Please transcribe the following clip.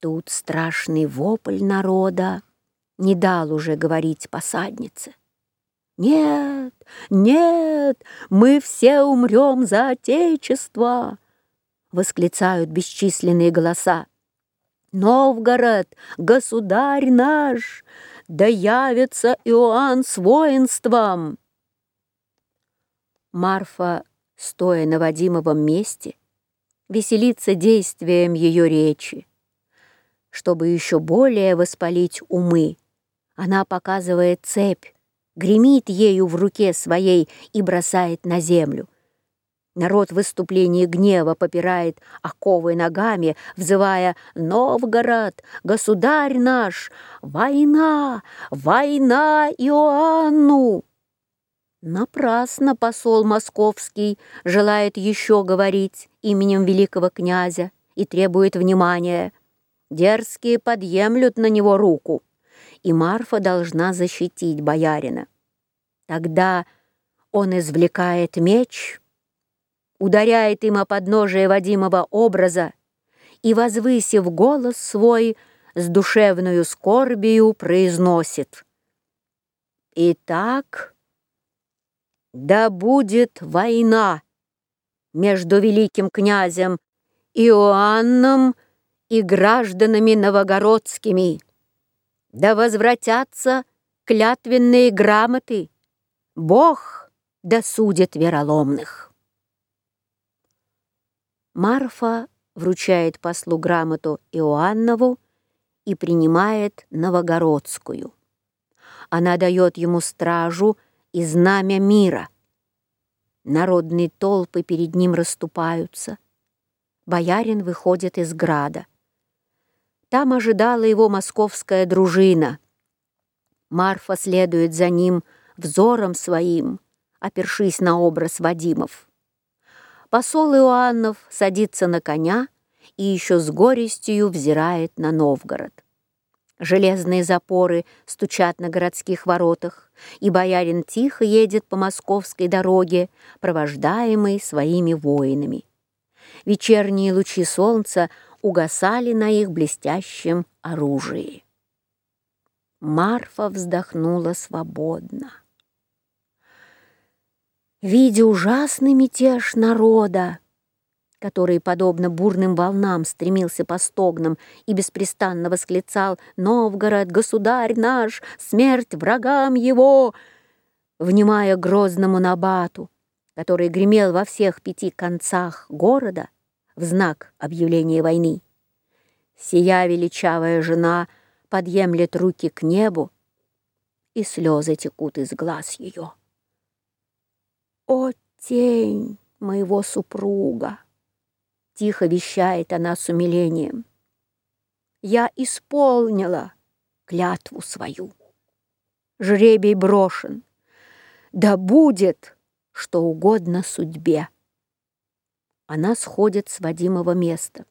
Тут страшный вопль народа не дал уже говорить посаднице. «Нет, нет, мы все умрем за Отечество!» Восклицают бесчисленные голоса. «Новгород, государь наш, да явится Иоанн с воинством!» Марфа, стоя на Вадимовом месте, веселится действием ее речи. Чтобы еще более воспалить умы, она показывает цепь, гремит ею в руке своей и бросает на землю. Народ в выступлении гнева попирает оковы ногами, взывая «Новгород, государь наш! Война! Война Иоанну!» Напрасно посол московский желает еще говорить именем великого князя и требует внимания. Дерзкие подъемлют на него руку, и Марфа должна защитить боярина. Тогда он извлекает меч, ударяет им о подножие Вадимова образа и, возвысив голос свой, с душевную скорбию произносит «Итак...» Да будет война между великим князем Иоанном и гражданами новогородскими. Да возвратятся клятвенные грамоты. Бог да судит вероломных. Марфа вручает послу грамоту Иоаннову и принимает новогородскую. Она дает ему стражу и знамя мира. Народные толпы перед ним расступаются. Боярин выходит из града. Там ожидала его московская дружина. Марфа следует за ним взором своим, опершись на образ Вадимов. Посол Иоаннов садится на коня и еще с горестью взирает на Новгород. Железные запоры стучат на городских воротах, и боярин тихо едет по московской дороге, провождаемый своими воинами. Вечерние лучи солнца угасали на их блестящем оружии. Марфа вздохнула свободно. Видя ужасный мятеж народа, который, подобно бурным волнам, стремился по стогнам и беспрестанно восклицал «Новгород, государь наш, смерть врагам его!» Внимая грозному набату, который гремел во всех пяти концах города в знак объявления войны. Сия величавая жена подъемлет руки к небу, и слезы текут из глаз ее. «О, тень моего супруга!» Тихо вещает она с умилением. Я исполнила клятву свою. Жребий брошен. Да будет, что угодно судьбе. Она сходит с Вадимова места.